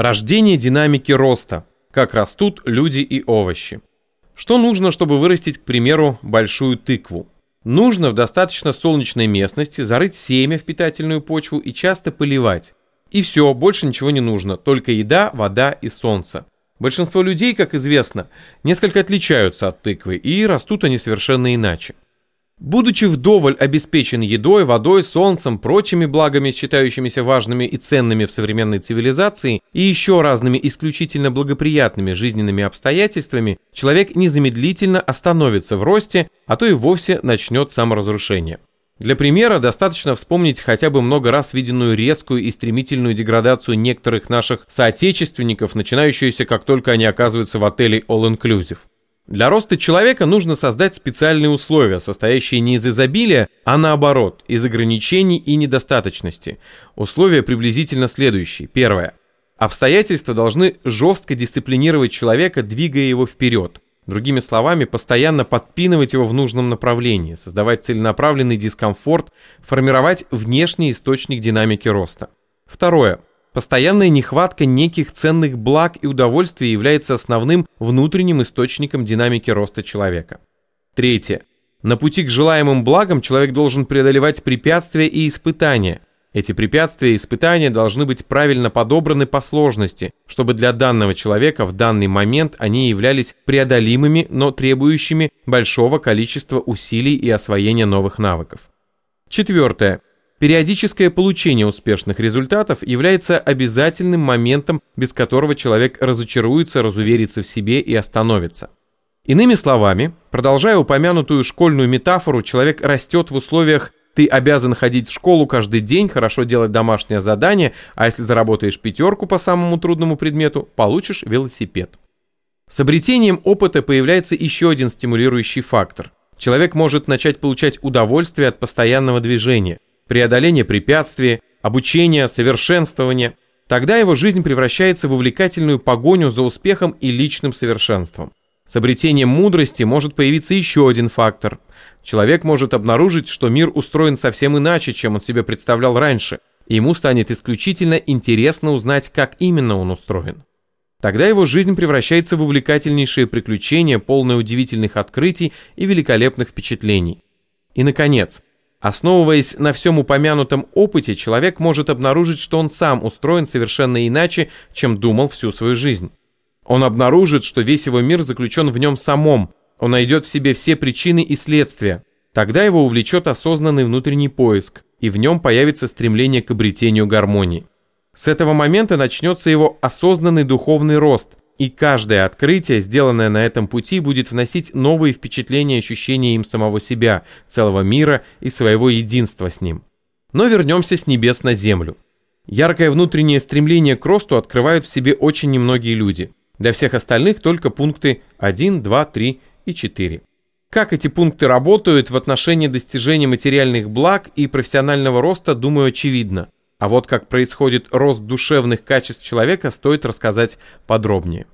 Рождение динамики роста. Как растут люди и овощи. Что нужно, чтобы вырастить, к примеру, большую тыкву? Нужно в достаточно солнечной местности зарыть семя в питательную почву и часто поливать. И все, больше ничего не нужно, только еда, вода и солнце. Большинство людей, как известно, несколько отличаются от тыквы, и растут они совершенно иначе. Будучи вдоволь обеспечен едой, водой, солнцем, прочими благами, считающимися важными и ценными в современной цивилизации, и еще разными исключительно благоприятными жизненными обстоятельствами, человек незамедлительно остановится в росте, а то и вовсе начнет саморазрушение. Для примера достаточно вспомнить хотя бы много раз виденную резкую и стремительную деградацию некоторых наших соотечественников, начинающуюся как только они оказываются в отеле All Inclusive. Для роста человека нужно создать специальные условия, состоящие не из изобилия, а наоборот, из ограничений и недостаточности. Условия приблизительно следующие. Первое. Обстоятельства должны жестко дисциплинировать человека, двигая его вперед. Другими словами, постоянно подпинывать его в нужном направлении, создавать целенаправленный дискомфорт, формировать внешний источник динамики роста. Второе. Постоянная нехватка неких ценных благ и удовольствий является основным внутренним источником динамики роста человека. Третье. На пути к желаемым благам человек должен преодолевать препятствия и испытания. Эти препятствия и испытания должны быть правильно подобраны по сложности, чтобы для данного человека в данный момент они являлись преодолимыми, но требующими большого количества усилий и освоения новых навыков. Четвертое. Периодическое получение успешных результатов является обязательным моментом, без которого человек разочаруется, разуверится в себе и остановится. Иными словами, продолжая упомянутую школьную метафору, человек растет в условиях «ты обязан ходить в школу каждый день, хорошо делать домашнее задание, а если заработаешь пятерку по самому трудному предмету, получишь велосипед». С обретением опыта появляется еще один стимулирующий фактор. Человек может начать получать удовольствие от постоянного движения – преодоление препятствий, обучение, совершенствование. Тогда его жизнь превращается в увлекательную погоню за успехом и личным совершенством. С обретением мудрости может появиться еще один фактор. Человек может обнаружить, что мир устроен совсем иначе, чем он себе представлял раньше, и ему станет исключительно интересно узнать, как именно он устроен. Тогда его жизнь превращается в увлекательнейшее приключение, полное удивительных открытий и великолепных впечатлений. И, наконец, Основываясь на всем упомянутом опыте, человек может обнаружить, что он сам устроен совершенно иначе, чем думал всю свою жизнь. Он обнаружит, что весь его мир заключен в нем самом, он найдет в себе все причины и следствия. Тогда его увлечет осознанный внутренний поиск, и в нем появится стремление к обретению гармонии. С этого момента начнется его осознанный духовный рост, и каждое открытие, сделанное на этом пути, будет вносить новые впечатления и ощущения им самого себя, целого мира и своего единства с ним. Но вернемся с небес на землю. Яркое внутреннее стремление к росту открывают в себе очень немногие люди. Для всех остальных только пункты 1, 2, 3 и 4. Как эти пункты работают в отношении достижения материальных благ и профессионального роста, думаю, очевидно. А вот как происходит рост душевных качеств человека, стоит рассказать подробнее.